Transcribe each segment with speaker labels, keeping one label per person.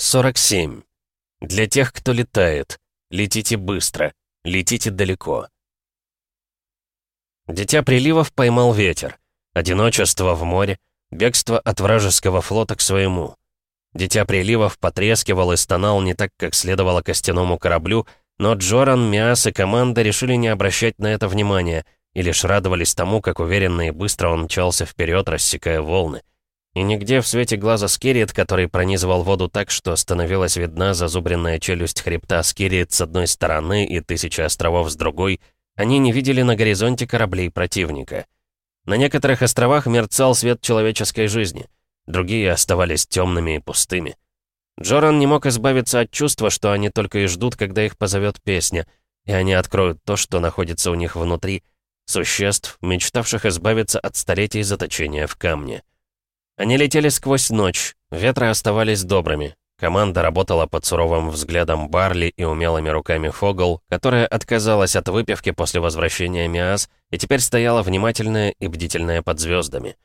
Speaker 1: 47. Для тех, кто летает. Летите быстро. Летите далеко. Дитя приливов поймал ветер. Одиночество в море. Бегство от вражеского флота к своему. Дитя приливов потрескивал и стонал не так, как следовало костяному кораблю, но Джоран, Миас и команда решили не обращать на это внимания и лишь радовались тому, как уверенно и быстро он мчался вперед, рассекая волны. И нигде в свете глаза Скириет, который пронизывал воду так, что становилась видна зазубренная челюсть хребта Скириет с одной стороны и тысячи островов с другой, они не видели на горизонте кораблей противника. На некоторых островах мерцал свет человеческой жизни, другие оставались темными и пустыми. Джоран не мог избавиться от чувства, что они только и ждут, когда их позовет песня, и они откроют то, что находится у них внутри, существ, мечтавших избавиться от столетий заточения в камне. Они летели сквозь ночь, ветры оставались добрыми. Команда работала под суровым взглядом Барли и умелыми руками Фогл, которая отказалась от выпивки после возвращения Миас и теперь стояла внимательная и бдительная под звездами.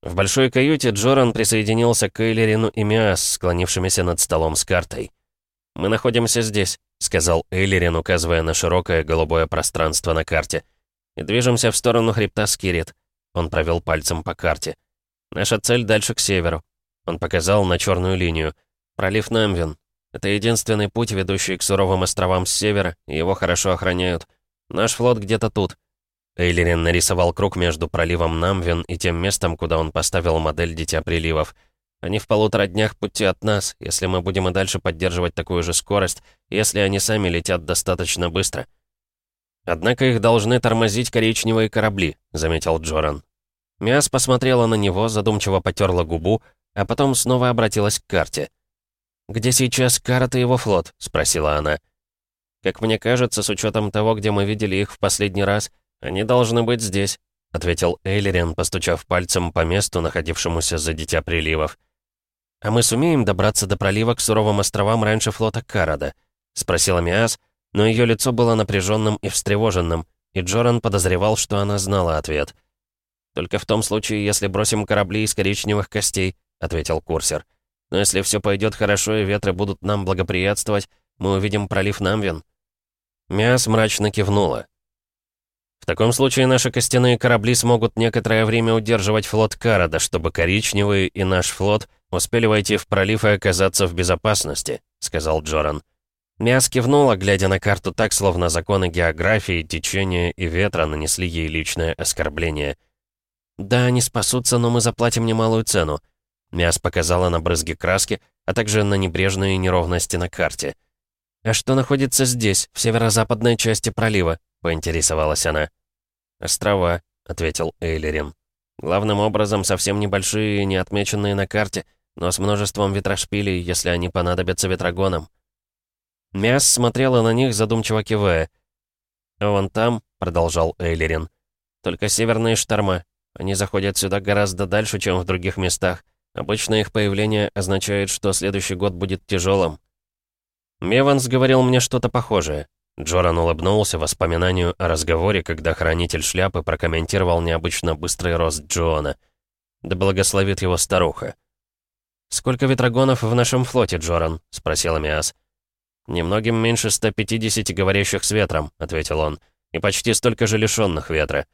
Speaker 1: В большой каюте Джоран присоединился к Эйлерину и Миас, склонившимися над столом с картой. «Мы находимся здесь», — сказал Эйлерин, указывая на широкое голубое пространство на карте. «И движемся в сторону хребта Скирит». Он провел пальцем по карте. Наша цель дальше к северу. Он показал на черную линию. Пролив Намвин. Это единственный путь, ведущий к суровым островам с севера, и его хорошо охраняют. Наш флот где-то тут. Эйлерин нарисовал круг между проливом Намвин и тем местом, куда он поставил модель Дитя Приливов. Они в полутора днях пути от нас, если мы будем и дальше поддерживать такую же скорость, если они сами летят достаточно быстро. «Однако их должны тормозить коричневые корабли», — заметил Джоран. Миас посмотрела на него, задумчиво потерла губу, а потом снова обратилась к карте. «Где сейчас карат и его флот?» — спросила она. «Как мне кажется, с учетом того, где мы видели их в последний раз, они должны быть здесь», — ответил Эйлерин, постучав пальцем по месту, находившемуся за дитя приливов. «А мы сумеем добраться до пролива к суровым островам раньше флота Карада?» — спросила Миас, но ее лицо было напряженным и встревоженным, и Джоран подозревал, что она знала ответ — «Только в том случае, если бросим корабли из коричневых костей», — ответил курсер. «Но если все пойдет хорошо и ветры будут нам благоприятствовать, мы увидим пролив Намвин». Мяс мрачно кивнула. «В таком случае наши костяные корабли смогут некоторое время удерживать флот Карада, чтобы коричневые и наш флот успели войти в пролив и оказаться в безопасности», — сказал Джоран. Мяс кивнула, глядя на карту так, словно законы географии, течения и ветра нанесли ей личное оскорбление — да, они спасутся, но мы заплатим немалую цену. Мяс показала на брызги краски, а также на небрежные неровности на карте. «А что находится здесь, в северо-западной части пролива?» — поинтересовалась она. «Острова», — ответил Эйлерин. «Главным образом совсем небольшие и не отмеченные на карте, но с множеством ветрошпилей, если они понадобятся ветрогонам». Мяс смотрела на них, задумчиво кивая. «Вон там», — продолжал Эйлерин, — «только северные шторма, они заходят сюда гораздо дальше, чем в других местах. Обычно их появление означает, что следующий год будет тяжелым. Меванс говорил мне что-то похожее. Джоран улыбнулся воспоминанию о разговоре, когда хранитель шляпы прокомментировал необычно быстрый рост Джона. «Да благословит его старуха». «Сколько ветрогонов в нашем флоте, Джоран?» — спросил Амиас. «Немногим меньше 150 говорящих с ветром», — ответил он, — «и почти столько же лишенных ветра».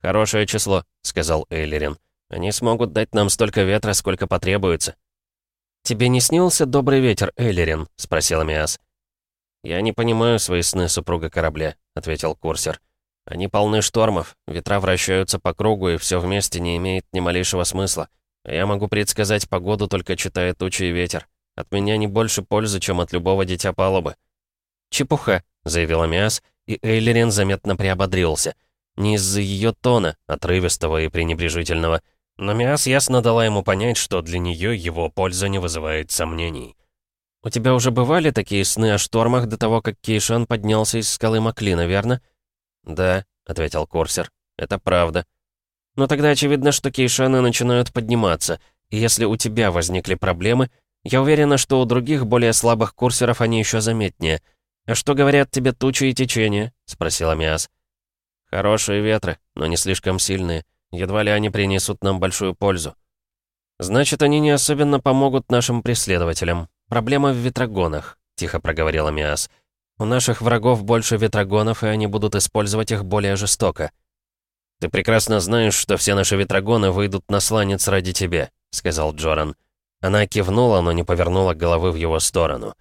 Speaker 1: «Хорошее число», — сказал Эйлерин. «Они смогут дать нам столько ветра, сколько потребуется». «Тебе не снился добрый ветер, Эйлерин?» — спросил Миас. «Я не понимаю свои сны супруга корабля», — ответил курсер. «Они полны штормов, ветра вращаются по кругу, и все вместе не имеет ни малейшего смысла. А я могу предсказать погоду, только читая тучи и ветер. От меня не больше пользы, чем от любого дитя палубы». «Чепуха», — заявил Миас, и Эйлерин заметно приободрился — не из-за ее тона, отрывистого и пренебрежительного, но Миас ясно дала ему понять, что для нее его польза не вызывает сомнений. «У тебя уже бывали такие сны о штормах до того, как Кейшан поднялся из скалы Маклина, верно?» «Да», — ответил Корсер, — «это правда». «Но тогда очевидно, что Кейшаны начинают подниматься, и если у тебя возникли проблемы, я уверена, что у других, более слабых курсеров они еще заметнее. А что говорят тебе тучи и течения?» — спросила Миас. «Хорошие ветры, но не слишком сильные. Едва ли они принесут нам большую пользу». «Значит, они не особенно помогут нашим преследователям. Проблема в ветрогонах», — тихо проговорила Миас. «У наших врагов больше ветрогонов, и они будут использовать их более жестоко». «Ты прекрасно знаешь, что все наши ветрогоны выйдут на сланец ради тебя», — сказал Джоран. Она кивнула, но не повернула головы в его сторону.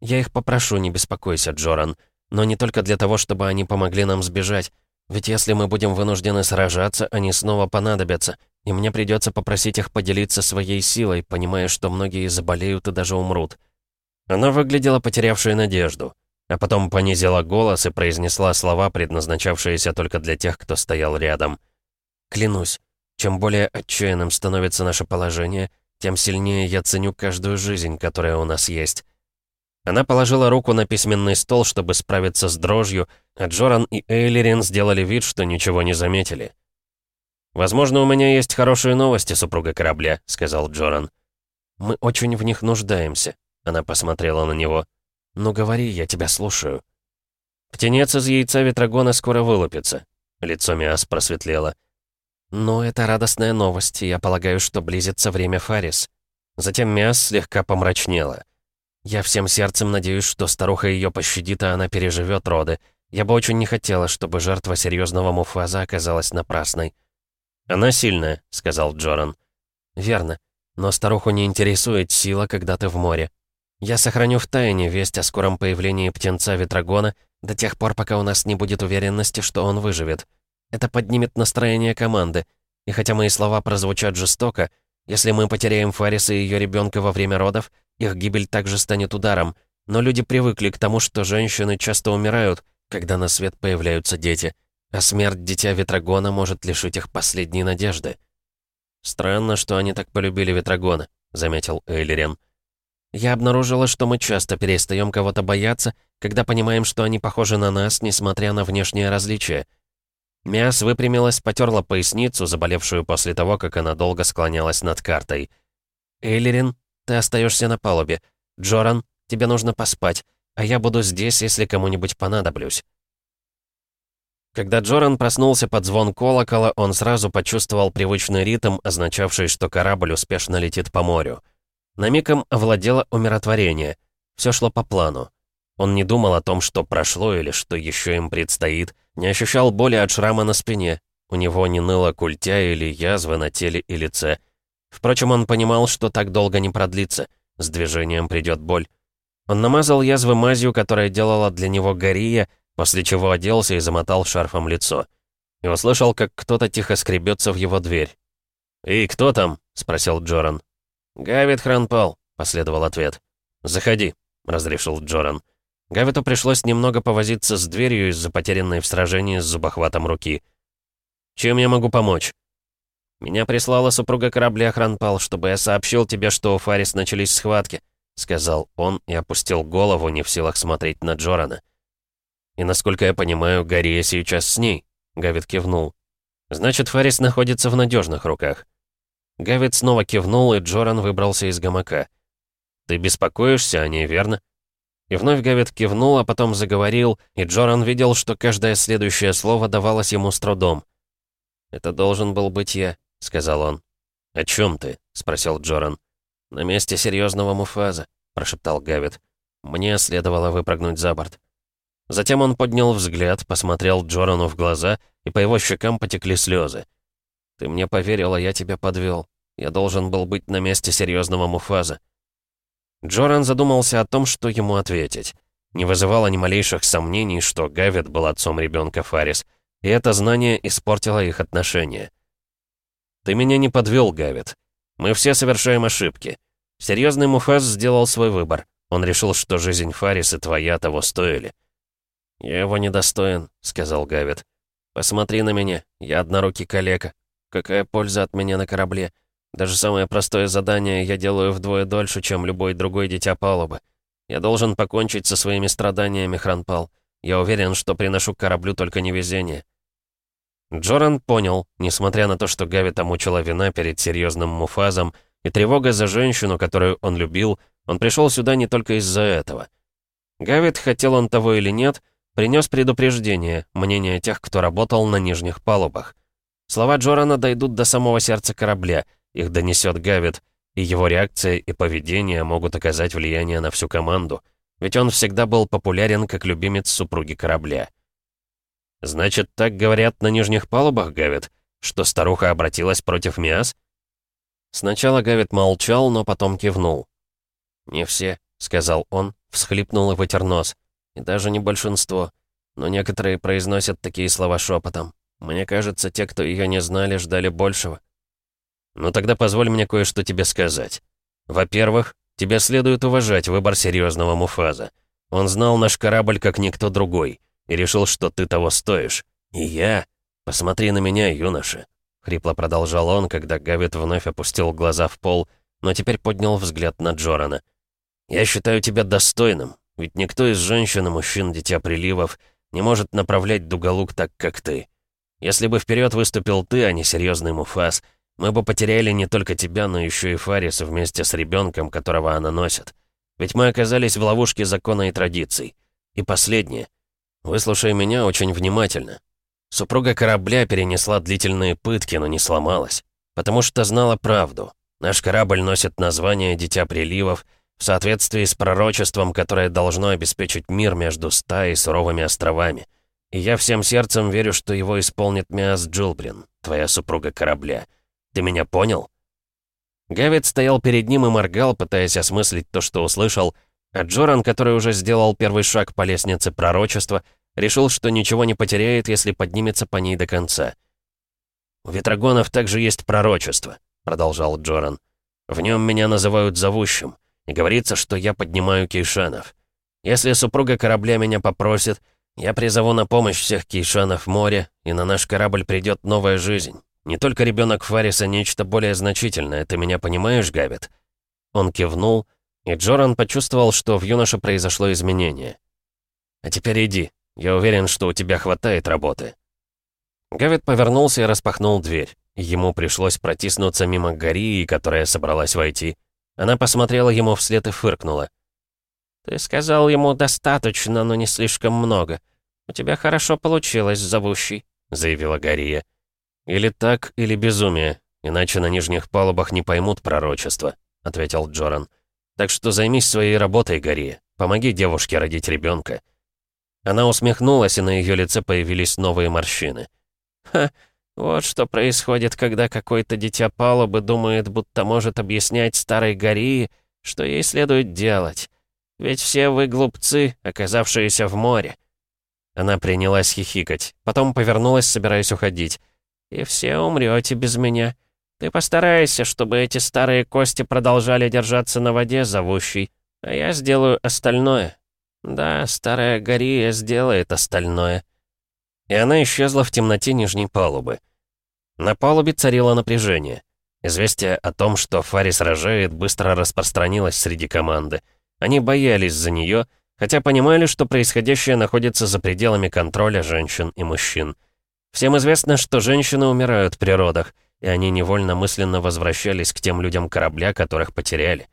Speaker 1: «Я их попрошу, не беспокойся, Джоран. Но не только для того, чтобы они помогли нам сбежать. Ведь если мы будем вынуждены сражаться, они снова понадобятся, и мне придется попросить их поделиться своей силой, понимая, что многие заболеют и даже умрут». Она выглядела потерявшей надежду, а потом понизила голос и произнесла слова, предназначавшиеся только для тех, кто стоял рядом. «Клянусь, чем более отчаянным становится наше положение, тем сильнее я ценю каждую жизнь, которая у нас есть. Она положила руку на письменный стол, чтобы справиться с дрожью, а Джоран и Эйлерин сделали вид, что ничего не заметили. «Возможно, у меня есть хорошие новости, супруга корабля», — сказал Джоран. «Мы очень в них нуждаемся», — она посмотрела на него. «Ну говори, я тебя слушаю». «Птенец из яйца Ветрогона скоро вылупится», — лицо Миас просветлело. Но это радостная новость, и я полагаю, что близится время Фарис». Затем Миас слегка помрачнела. Я всем сердцем надеюсь, что старуха ее пощадит, а она переживет роды. Я бы очень не хотела, чтобы жертва серьезного муфаза оказалась напрасной. «Она сильная», — сказал Джоран. «Верно. Но старуху не интересует сила, когда ты в море. Я сохраню в тайне весть о скором появлении птенца Ветрогона до тех пор, пока у нас не будет уверенности, что он выживет. Это поднимет настроение команды. И хотя мои слова прозвучат жестоко, если мы потеряем Фарис и ее ребенка во время родов, их гибель также станет ударом. Но люди привыкли к тому, что женщины часто умирают, когда на свет появляются дети. А смерть Дитя Ветрогона может лишить их последней надежды. «Странно, что они так полюбили Ветрогона», — заметил Эйлерин. «Я обнаружила, что мы часто перестаем кого-то бояться, когда понимаем, что они похожи на нас, несмотря на внешние различия». Мяс выпрямилась, потерла поясницу, заболевшую после того, как она долго склонялась над картой. Эйлерин ты остаешься на палубе. Джоран, тебе нужно поспать, а я буду здесь, если кому-нибудь понадоблюсь». Когда Джоран проснулся под звон колокола, он сразу почувствовал привычный ритм, означавший, что корабль успешно летит по морю. На мигом овладело умиротворение. Все шло по плану. Он не думал о том, что прошло или что еще им предстоит, не ощущал боли от шрама на спине. У него не ныло культя или язвы на теле и лице — Впрочем, он понимал, что так долго не продлится. С движением придет боль. Он намазал язвы мазью, которая делала для него гория, после чего оделся и замотал шарфом лицо. И услышал, как кто-то тихо скребется в его дверь. «И кто там?» — спросил Джоран. «Гавит Хранпал», — последовал ответ. «Заходи», — разрешил Джоран. Гавиту пришлось немного повозиться с дверью из-за потерянной в сражении с зубохватом руки. «Чем я могу помочь?» «Меня прислала супруга корабля Хранпал, чтобы я сообщил тебе, что у Фарис начались схватки», — сказал он и опустил голову, не в силах смотреть на Джорана. «И насколько я понимаю, Гария сейчас с ней», — Гавит кивнул. «Значит, Фарис находится в надежных руках». Гавит снова кивнул, и Джоран выбрался из гамака. «Ты беспокоишься о ней, верно?» И вновь Гавит кивнул, а потом заговорил, и Джоран видел, что каждое следующее слово давалось ему с трудом. «Это должен был быть я. — сказал он. «О чем ты?» — спросил Джоран. «На месте серьезного муфаза», — прошептал Гавит. «Мне следовало выпрыгнуть за борт». Затем он поднял взгляд, посмотрел Джорану в глаза, и по его щекам потекли слезы. «Ты мне поверил, а я тебя подвел. Я должен был быть на месте серьезного муфаза». Джоран задумался о том, что ему ответить. Не вызывало ни малейших сомнений, что Гавит был отцом ребенка Фарис, и это знание испортило их отношения. Ты меня не подвел, Гавит. Мы все совершаем ошибки. Серьезный Мухас сделал свой выбор. Он решил, что жизнь Фарис и твоя того стоили. «Я его недостоин», — сказал Гавит. «Посмотри на меня, я однорукий калека. Какая польза от меня на корабле? Даже самое простое задание я делаю вдвое дольше, чем любой другой дитя палубы. Я должен покончить со своими страданиями, Хранпал. Я уверен, что приношу кораблю только невезение. Джоран понял, несмотря на то, что Гави тому чела вина перед серьезным муфазом и тревога за женщину, которую он любил, он пришел сюда не только из-за этого. Гавит, хотел он того или нет, принес предупреждение, мнение тех, кто работал на нижних палубах. Слова Джорана дойдут до самого сердца корабля, их донесет Гавит, и его реакция и поведение могут оказать влияние на всю команду, ведь он всегда был популярен как любимец супруги корабля. Значит, так говорят, на нижних палубах Гавит? Что старуха обратилась против Миас? Сначала Гавит молчал, но потом кивнул. «Не все», — сказал он, всхлипнул и вытер нос. «И даже не большинство. Но некоторые произносят такие слова шепотом. Мне кажется, те, кто ее не знали, ждали большего». «Ну тогда позволь мне кое-что тебе сказать. Во-первых, тебе следует уважать выбор серьезного Муфаза. Он знал наш корабль как никто другой» и решил, что ты того стоишь. И я... Посмотри на меня, юноша!» Хрипло продолжал он, когда Гавит вновь опустил глаза в пол, но теперь поднял взгляд на Джорана. «Я считаю тебя достойным, ведь никто из женщин и мужчин Дитя Приливов не может направлять дуголук так, как ты. Если бы вперед выступил ты, а не серьезный Муфас, мы бы потеряли не только тебя, но еще и Фариса вместе с ребенком, которого она носит. Ведь мы оказались в ловушке закона и традиций. И последнее — Выслушай меня очень внимательно. Супруга корабля перенесла длительные пытки, но не сломалась. Потому что знала правду. Наш корабль носит название «Дитя приливов», в соответствии с пророчеством, которое должно обеспечить мир между ста и суровыми островами. И я всем сердцем верю, что его исполнит Миас Джилбрин, твоя супруга корабля. Ты меня понял?» Гавит стоял перед ним и моргал, пытаясь осмыслить то, что услышал, а Джоран, который уже сделал первый шаг по лестнице пророчества, решил, что ничего не потеряет, если поднимется по ней до конца. «У Ветрогонов также есть пророчество», — продолжал Джоран. «В нем меня называют зовущим, и говорится, что я поднимаю кейшанов. Если супруга корабля меня попросит, я призову на помощь всех кейшанов моря, и на наш корабль придет новая жизнь. Не только ребенок Фариса, нечто более значительное, ты меня понимаешь, Габит?» Он кивнул, — и Джоран почувствовал, что в юноше произошло изменение. «А теперь иди. Я уверен, что у тебя хватает работы». Гавит повернулся и распахнул дверь. Ему пришлось протиснуться мимо Гарии, которая собралась войти. Она посмотрела ему вслед и фыркнула. «Ты сказал ему достаточно, но не слишком много. У тебя хорошо получилось, зовущий», — заявила Гария. «Или так, или безумие, иначе на нижних палубах не поймут пророчество», — ответил Джоран. «Джоран». Так что займись своей работой, Гори. Помоги девушке родить ребенка. Она усмехнулась, и на ее лице появились новые морщины. «Ха, вот что происходит, когда какой-то дитя палубы думает, будто может объяснять старой Гори, что ей следует делать. Ведь все вы глупцы, оказавшиеся в море». Она принялась хихикать, потом повернулась, собираясь уходить. «И все умрете без меня. Ты постарайся, чтобы эти старые кости продолжали держаться на воде, зовущий, а я сделаю остальное. Да, старая Гория сделает остальное». И она исчезла в темноте нижней палубы. На палубе царило напряжение. Известие о том, что Фари сражает, быстро распространилось среди команды. Они боялись за нее, хотя понимали, что происходящее находится за пределами контроля женщин и мужчин. Всем известно, что женщины умирают при родах — и они невольно мысленно возвращались к тем людям корабля, которых потеряли.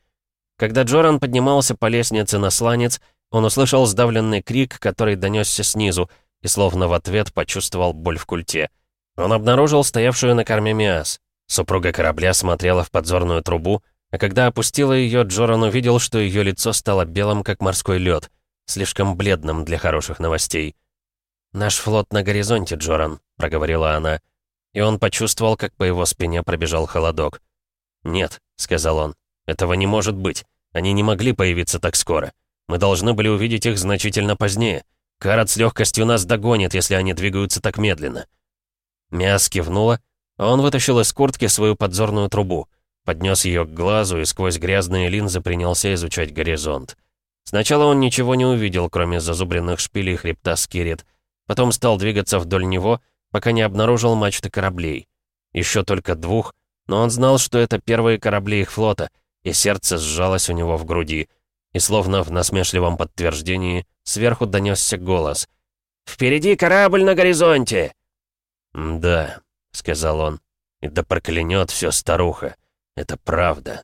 Speaker 1: Когда Джоран поднимался по лестнице на сланец, он услышал сдавленный крик, который донёсся снизу, и словно в ответ почувствовал боль в культе. Он обнаружил стоявшую на корме Миас. Супруга корабля смотрела в подзорную трубу, а когда опустила её, Джоран увидел, что её лицо стало белым, как морской лёд, слишком бледным для хороших новостей. «Наш флот на горизонте, Джоран», — проговорила она и он почувствовал, как по его спине пробежал холодок. «Нет», — сказал он, — «этого не может быть. Они не могли появиться так скоро. Мы должны были увидеть их значительно позднее. Карат с легкостью нас догонит, если они двигаются так медленно». Мяс кивнула, а он вытащил из куртки свою подзорную трубу, поднес ее к глазу и сквозь грязные линзы принялся изучать горизонт. Сначала он ничего не увидел, кроме зазубренных шпилей хребта Скирит, потом стал двигаться вдоль него — пока не обнаружил мачты кораблей. Еще только двух, но он знал, что это первые корабли их флота, и сердце сжалось у него в груди. И словно в насмешливом подтверждении сверху донесся голос. «Впереди корабль на горизонте!» «Да», — сказал он, — «и да проклянет все старуха. Это правда».